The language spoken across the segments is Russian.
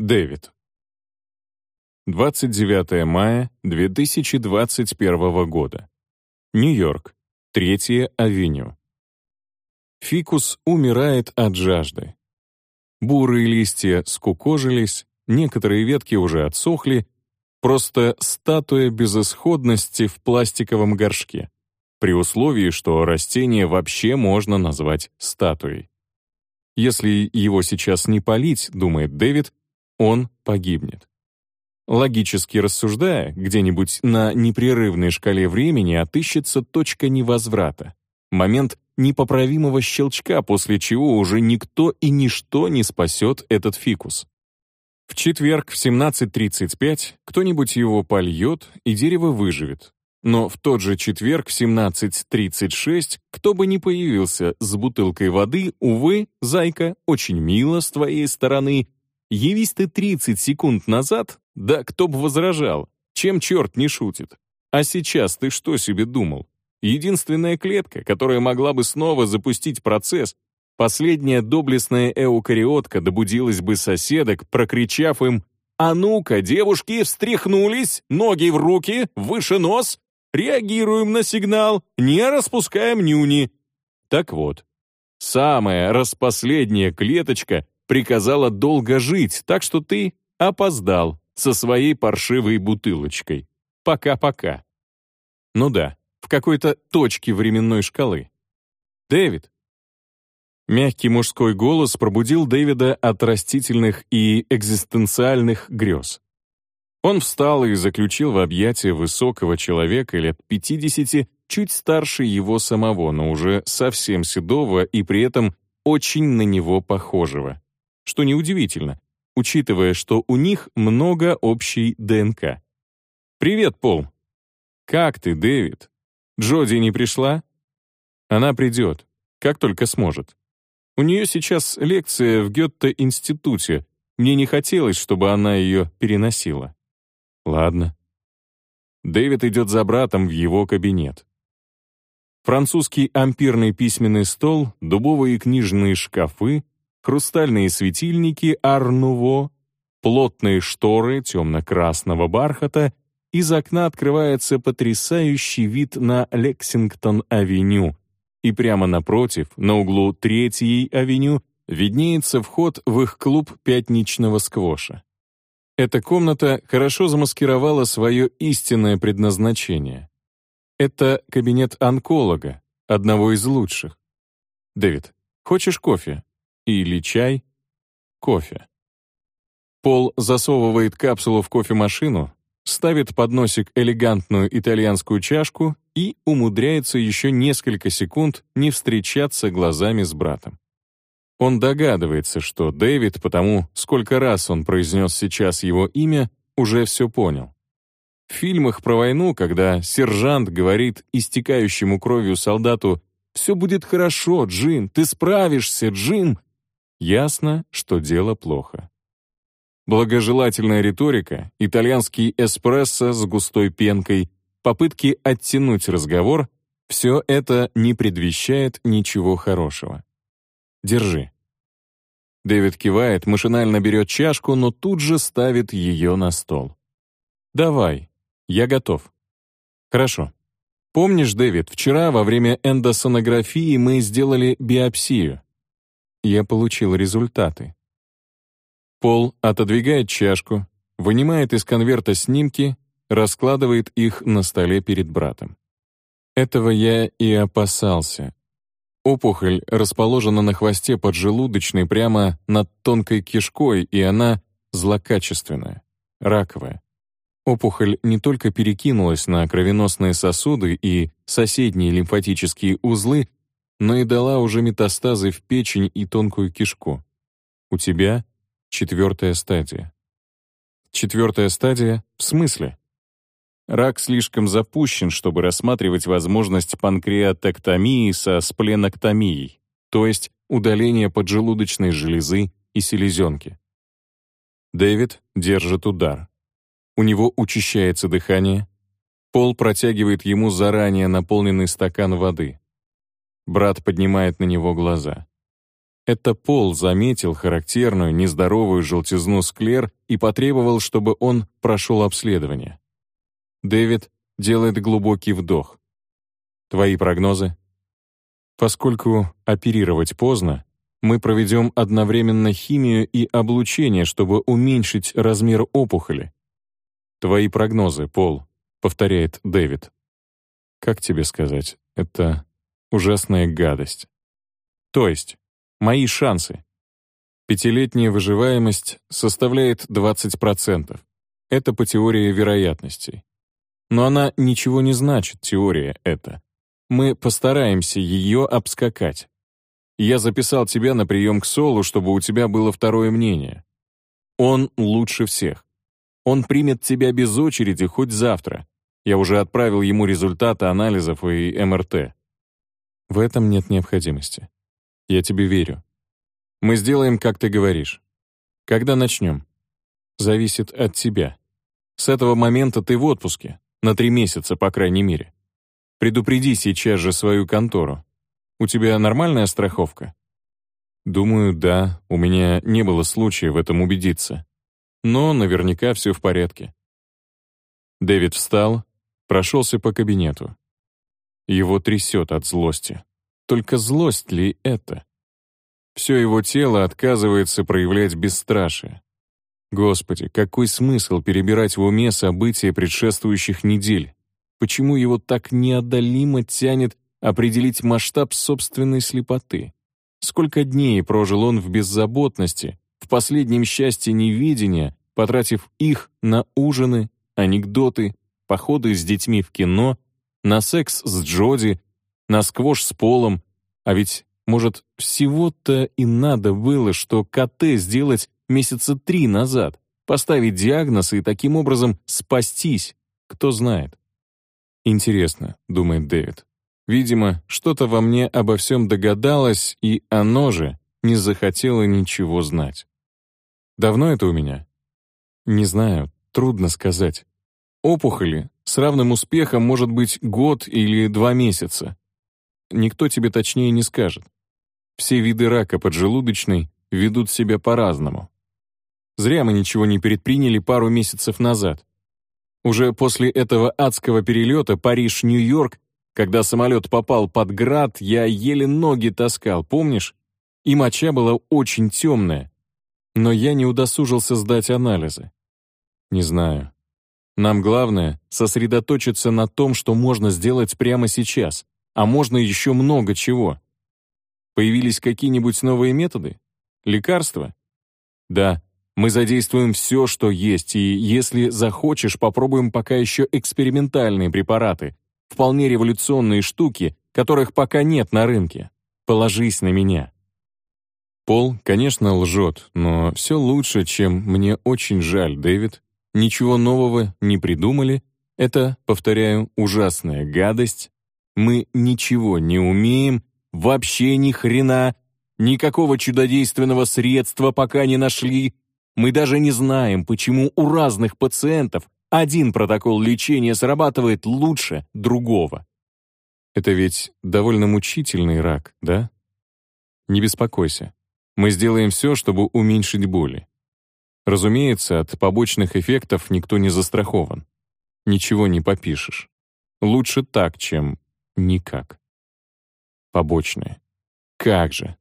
Дэвид. 29 мая 2021 года. Нью-Йорк. Третья авеню. Фикус умирает от жажды. Бурые листья скукожились, некоторые ветки уже отсохли, просто статуя безысходности в пластиковом горшке, при условии, что растение вообще можно назвать статуей. Если его сейчас не полить, думает Дэвид, он погибнет. Логически рассуждая, где-нибудь на непрерывной шкале времени отыщется точка невозврата, момент непоправимого щелчка, после чего уже никто и ничто не спасет этот фикус. В четверг в 17.35 кто-нибудь его польет, и дерево выживет. Но в тот же четверг в 17.36 кто бы ни появился с бутылкой воды, увы, зайка, очень мило с твоей стороны, явись ты 30 секунд назад, да кто бы возражал, чем черт не шутит. А сейчас ты что себе думал? Единственная клетка, которая могла бы снова запустить процесс, последняя доблестная эукариотка добудилась бы соседок, прокричав им «А ну-ка, девушки, встряхнулись, ноги в руки, выше нос, реагируем на сигнал, не распускаем нюни». Так вот, самая распоследняя клеточка приказала долго жить, так что ты опоздал со своей паршивой бутылочкой. Пока-пока. Ну да, в какой-то точке временной шкалы. Дэвид. Мягкий мужской голос пробудил Дэвида от растительных и экзистенциальных грез. Он встал и заключил в объятия высокого человека лет 50, чуть старше его самого, но уже совсем седого и при этом очень на него похожего. Что неудивительно, учитывая, что у них много общей ДНК. «Привет, Пол!» «Как ты, Дэвид? Джоди не пришла?» «Она придет, как только сможет. У нее сейчас лекция в Гетте-институте. Мне не хотелось, чтобы она ее переносила». Ладно. Дэвид идет за братом в его кабинет. Французский ампирный письменный стол, дубовые книжные шкафы, хрустальные светильники Арнуво, плотные шторы темно-красного бархата, из окна открывается потрясающий вид на Лексингтон-авеню, и прямо напротив, на углу Третьей авеню, виднеется вход в их клуб пятничного сквоша. Эта комната хорошо замаскировала свое истинное предназначение. Это кабинет онколога, одного из лучших. Дэвид, хочешь кофе? Или чай? Кофе. Пол засовывает капсулу в кофемашину, ставит под носик элегантную итальянскую чашку и умудряется еще несколько секунд не встречаться глазами с братом. Он догадывается, что Дэвид, потому сколько раз он произнес сейчас его имя, уже все понял. В фильмах про войну, когда сержант говорит истекающему кровью солдату «Все будет хорошо, Джим, ты справишься, Джим», ясно, что дело плохо. Благожелательная риторика, итальянский эспрессо с густой пенкой, попытки оттянуть разговор — все это не предвещает ничего хорошего. Держи». Дэвид кивает, машинально берет чашку, но тут же ставит ее на стол. «Давай, я готов». «Хорошо. Помнишь, Дэвид, вчера во время эндосонографии мы сделали биопсию? Я получил результаты». Пол отодвигает чашку, вынимает из конверта снимки, раскладывает их на столе перед братом. Этого я и опасался. Опухоль расположена на хвосте поджелудочной прямо над тонкой кишкой, и она злокачественная, раковая. Опухоль не только перекинулась на кровеносные сосуды и соседние лимфатические узлы, но и дала уже метастазы в печень и тонкую кишку. У тебя четвертая стадия. Четвертая стадия в смысле? Рак слишком запущен, чтобы рассматривать возможность панкреатоктомии со спленоктомией, то есть удаления поджелудочной железы и селезенки. Дэвид держит удар. У него учащается дыхание. Пол протягивает ему заранее наполненный стакан воды. Брат поднимает на него глаза. Это Пол заметил характерную нездоровую желтизну склер и потребовал, чтобы он прошел обследование. Дэвид делает глубокий вдох. Твои прогнозы? Поскольку оперировать поздно, мы проведем одновременно химию и облучение, чтобы уменьшить размер опухоли. Твои прогнозы, Пол, повторяет Дэвид. Как тебе сказать, это ужасная гадость. То есть, мои шансы. Пятилетняя выживаемость составляет 20%. Это по теории вероятностей. Но она ничего не значит, теория эта. Мы постараемся ее обскакать. Я записал тебя на прием к Солу, чтобы у тебя было второе мнение. Он лучше всех. Он примет тебя без очереди хоть завтра. Я уже отправил ему результаты анализов и МРТ. В этом нет необходимости. Я тебе верю. Мы сделаем, как ты говоришь. Когда начнем? Зависит от тебя. С этого момента ты в отпуске. На три месяца, по крайней мере. Предупреди сейчас же свою контору. У тебя нормальная страховка? Думаю, да, у меня не было случая в этом убедиться. Но наверняка все в порядке. Дэвид встал, прошелся по кабинету. Его трясет от злости. Только злость ли это? Все его тело отказывается проявлять бесстрашие. Господи, какой смысл перебирать в уме события предшествующих недель? почему его так неодолимо тянет определить масштаб собственной слепоты. Сколько дней прожил он в беззаботности, в последнем счастье невидения, потратив их на ужины, анекдоты, походы с детьми в кино, на секс с Джоди, на сквош с Полом, а ведь, может, всего-то и надо было, что КТ сделать месяца три назад, поставить диагноз и таким образом спастись, кто знает. «Интересно», — думает Дэвид. «Видимо, что-то во мне обо всем догадалось, и оно же не захотело ничего знать. Давно это у меня? Не знаю, трудно сказать. Опухоли с равным успехом может быть год или два месяца. Никто тебе точнее не скажет. Все виды рака поджелудочной ведут себя по-разному. Зря мы ничего не предприняли пару месяцев назад. Уже после этого адского перелета Париж-Нью-Йорк, когда самолет попал под град, я еле ноги таскал, помнишь? И моча была очень темная. Но я не удосужился сдать анализы. Не знаю. Нам главное — сосредоточиться на том, что можно сделать прямо сейчас, а можно еще много чего. Появились какие-нибудь новые методы? Лекарства? Да, мы задействуем все, что есть, и если захочешь, попробуем пока еще экспериментальные препараты, вполне революционные штуки, которых пока нет на рынке. Положись на меня. Пол, конечно, лжет, но все лучше, чем «мне очень жаль, Дэвид». Ничего нового не придумали. Это, повторяю, ужасная гадость. Мы ничего не умеем, вообще ни хрена, никакого чудодейственного средства пока не нашли, мы даже не знаем, почему у разных пациентов один протокол лечения срабатывает лучше другого. Это ведь довольно мучительный рак, да? Не беспокойся. Мы сделаем все, чтобы уменьшить боли. Разумеется, от побочных эффектов никто не застрахован. Ничего не попишешь. Лучше так, чем никак. Побочные. Как же.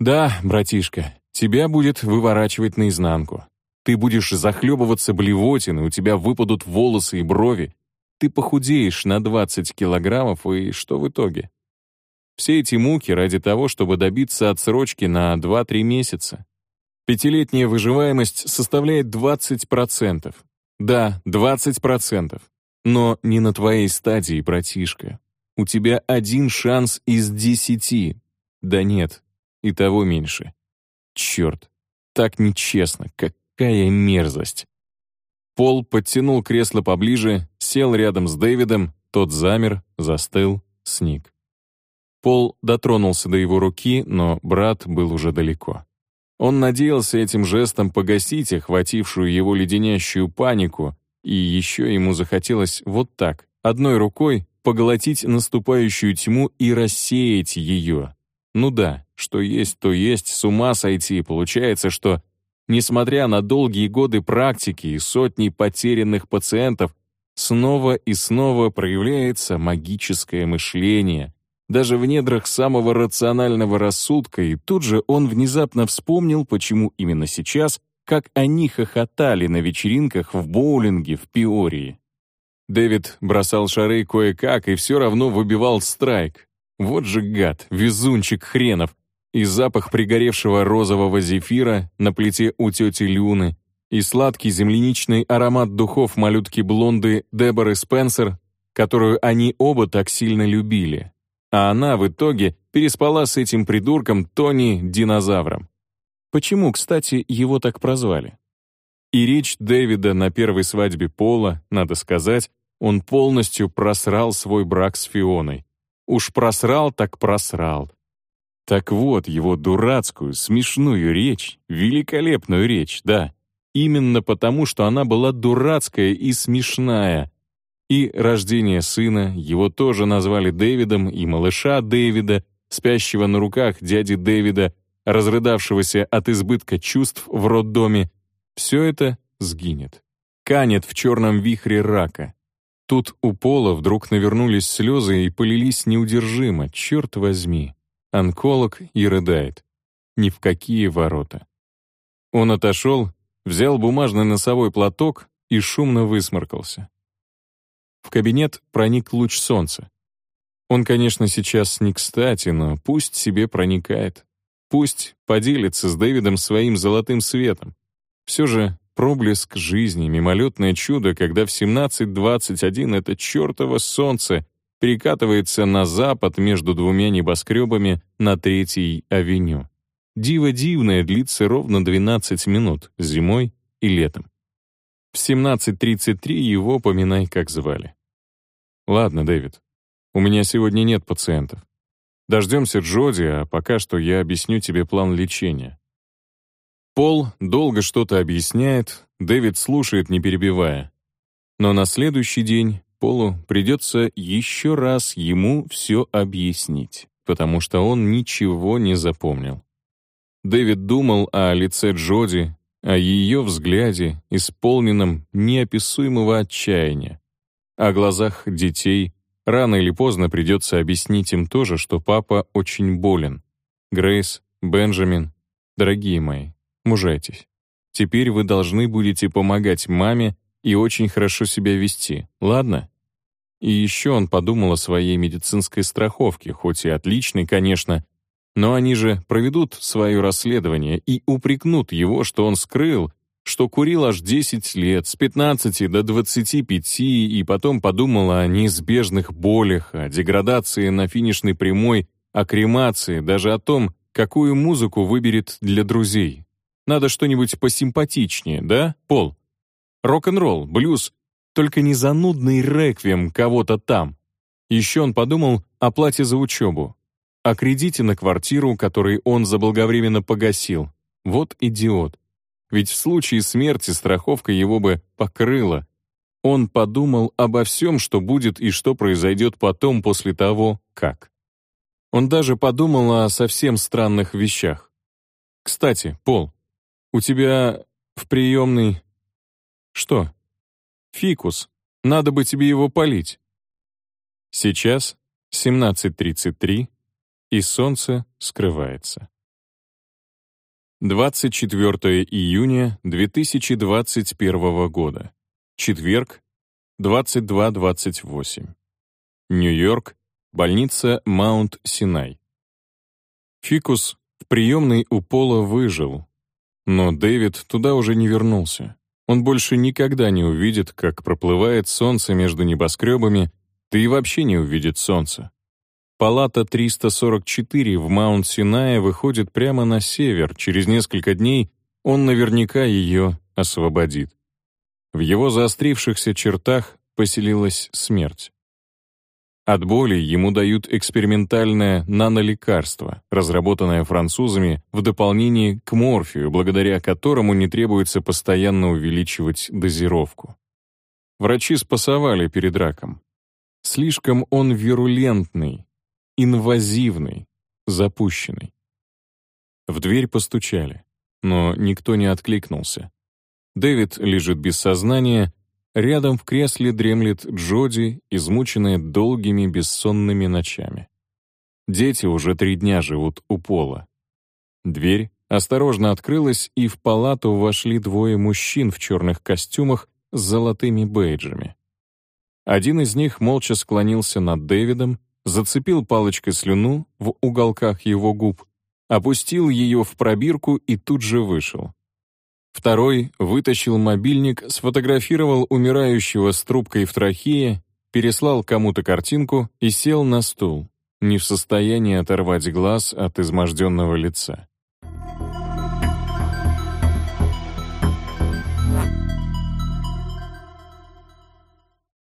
Да, братишка, Тебя будет выворачивать наизнанку. Ты будешь захлебываться блевотиной, у тебя выпадут волосы и брови. Ты похудеешь на 20 килограммов, и что в итоге? Все эти муки ради того, чтобы добиться отсрочки на 2-3 месяца. Пятилетняя выживаемость составляет 20%. Да, 20%. Но не на твоей стадии, братишка. У тебя один шанс из десяти. Да нет, и того меньше. Черт, так нечестно, какая мерзость. Пол подтянул кресло поближе, сел рядом с Дэвидом, тот замер, застыл, сник. Пол дотронулся до его руки, но брат был уже далеко. Он надеялся этим жестом погасить охватившую его леденящую панику, и еще ему захотелось вот так, одной рукой, поглотить наступающую тьму и рассеять ее, Ну да, что есть, то есть, с ума сойти. Получается, что, несмотря на долгие годы практики и сотни потерянных пациентов, снова и снова проявляется магическое мышление, даже в недрах самого рационального рассудка, и тут же он внезапно вспомнил, почему именно сейчас, как они хохотали на вечеринках в боулинге в Пиории. Дэвид бросал шары кое-как и все равно выбивал страйк. Вот же гад, везунчик хренов. И запах пригоревшего розового зефира на плите у тети Люны, и сладкий земляничный аромат духов малютки-блонды Деборы Спенсер, которую они оба так сильно любили. А она в итоге переспала с этим придурком Тони-динозавром. Почему, кстати, его так прозвали? И речь Дэвида на первой свадьбе Пола, надо сказать, он полностью просрал свой брак с Фионой. Уж просрал так просрал. Так вот, его дурацкую, смешную речь, великолепную речь, да, именно потому, что она была дурацкая и смешная. И рождение сына, его тоже назвали Дэвидом, и малыша Дэвида, спящего на руках дяди Дэвида, разрыдавшегося от избытка чувств в роддоме, все это сгинет. Канет в черном вихре рака. Тут у Пола вдруг навернулись слезы и полились неудержимо, черт возьми. Онколог и рыдает. Ни в какие ворота. Он отошел, взял бумажный носовой платок и шумно высморкался. В кабинет проник луч солнца. Он, конечно, сейчас не кстати, но пусть себе проникает. Пусть поделится с Дэвидом своим золотым светом. Все же Проблеск жизни, мимолетное чудо, когда в 17.21 это чертово солнце перекатывается на запад между двумя небоскребами на Третьей авеню. Диво дивное длится ровно 12 минут, зимой и летом. В 17.33 его поминай, как звали. «Ладно, Дэвид, у меня сегодня нет пациентов. Дождемся Джоди, а пока что я объясню тебе план лечения. Пол долго что-то объясняет, Дэвид слушает, не перебивая. Но на следующий день Полу придется еще раз ему все объяснить, потому что он ничего не запомнил. Дэвид думал о лице Джоди, о ее взгляде, исполненном неописуемого отчаяния, о глазах детей. Рано или поздно придется объяснить им тоже, что папа очень болен. Грейс, Бенджамин, дорогие мои, Мужайтесь. Теперь вы должны будете помогать маме и очень хорошо себя вести, ладно? И еще он подумал о своей медицинской страховке, хоть и отличной, конечно, но они же проведут свое расследование и упрекнут его, что он скрыл, что курил аж 10 лет, с 15 до 25, и потом подумал о неизбежных болях, о деградации на финишной прямой, о кремации, даже о том, какую музыку выберет для друзей. Надо что-нибудь посимпатичнее, да, Пол? Рок-н-ролл, блюз, только не занудный реквием кого-то там. Еще он подумал о плате за учебу, о кредите на квартиру, который он заблаговременно погасил. Вот идиот. Ведь в случае смерти страховка его бы покрыла. Он подумал обо всем, что будет и что произойдет потом после того, как. Он даже подумал о совсем странных вещах. Кстати, Пол, у тебя в приемной... Что? Фикус. Надо бы тебе его полить. Сейчас 17.33, и солнце скрывается. 24 июня 2021 года. Четверг, 22.28. Нью-Йорк, больница Маунт-Синай. Фикус в приемной у Пола выжил, но Дэвид туда уже не вернулся. Он больше никогда не увидит, как проплывает солнце между небоскребами, да и вообще не увидит солнца. Палата 344 в Маунт-Синае выходит прямо на север. Через несколько дней он наверняка ее освободит. В его заострившихся чертах поселилась смерть. От боли ему дают экспериментальное нанолекарство, разработанное французами в дополнение к морфию, благодаря которому не требуется постоянно увеличивать дозировку. Врачи спасовали перед раком. Слишком он вирулентный, инвазивный. запущенной. В дверь постучали, но никто не откликнулся. Дэвид лежит без сознания, рядом в кресле дремлет Джоди, измученная долгими бессонными ночами. Дети уже три дня живут у пола. Дверь осторожно открылась, и в палату вошли двое мужчин в черных костюмах с золотыми бейджами. Один из них молча склонился над Дэвидом, зацепил палочкой слюну в уголках его губ, опустил ее в пробирку и тут же вышел. Второй вытащил мобильник, сфотографировал умирающего с трубкой в трахее, переслал кому-то картинку и сел на стул, не в состоянии оторвать глаз от изможденного лица.